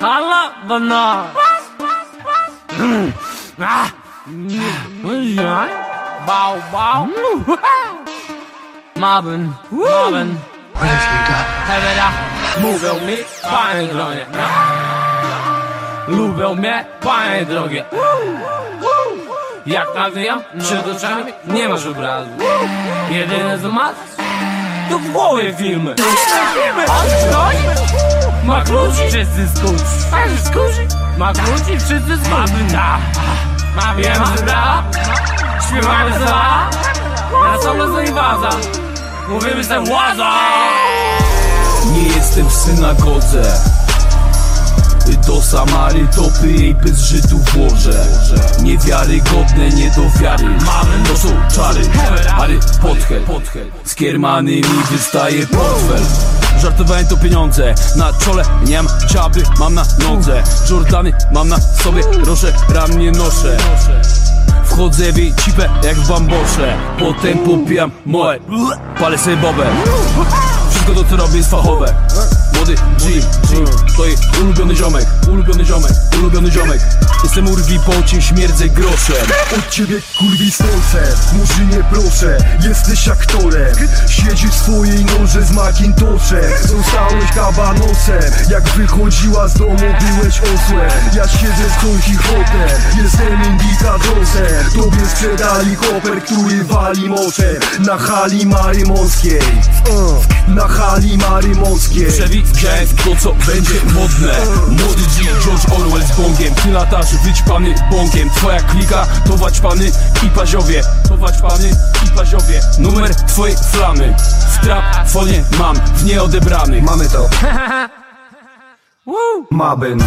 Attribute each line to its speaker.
Speaker 1: Hala bana. Ah. Ja. Bał, bał. Mabyn, mabyn. Hewera. Mówią mi, panie drogie. Lubią mnie, panie drogie. Jak nawijam przed oczami, nie masz obrazu. Jedyne co masz, głowie filmy. On ktoś ma kluczy, wszyscy skuci. Każdy skuci. Ma kluczy, wszyscy skuci. Ma wiem, że da. Śpiewamy za. Na solo za inwaza. Mówimy se łaza.
Speaker 2: Nie jestem w synagodze do Samary topy jej bez Żydów włożę Niewiarygodne, nie do wiary To są czary, Harry Potter Z kiermanymi wystaje portfel. Żartowałem to pieniądze Na czole. Nie mam dziaby, mam na nodze. Jordany mam na sobie, roże ram nie noszę. Wchodzę w jej cipę jak w bambosze. Potem popijam moje Palę sobie bobę. Wszystko to co robię jest fachowe Młody G, G To ulubiony ziomek Ulubiony ziomek, ulubiony ziomek. Jestem urwi po cię śmierdzę groszem.
Speaker 3: Od ciebie kurwi stolce, murzynie proszę Jesteś aktorem, siedzisz w swojej noże z Macintoshem Zostałeś kabanosem, jak wychodziła z domu byłeś osłem. Ja siedzę z Don Quixotem, jestem indikadosem Tobie sprzedali koper, który wali moczem Na hali Marymorskiej uh, hali Marymorskiej
Speaker 2: Przewidziałem to co będzie modne. Młody G, George Orwell z bongiem. Ty latasz wyćpany bąkiem Twoja klika to waćpany i paziowie. To waćpany i paziowie. Numer twojej flamy. W trafonie mam w nieodebranych.
Speaker 3: Mamy to. Mabyn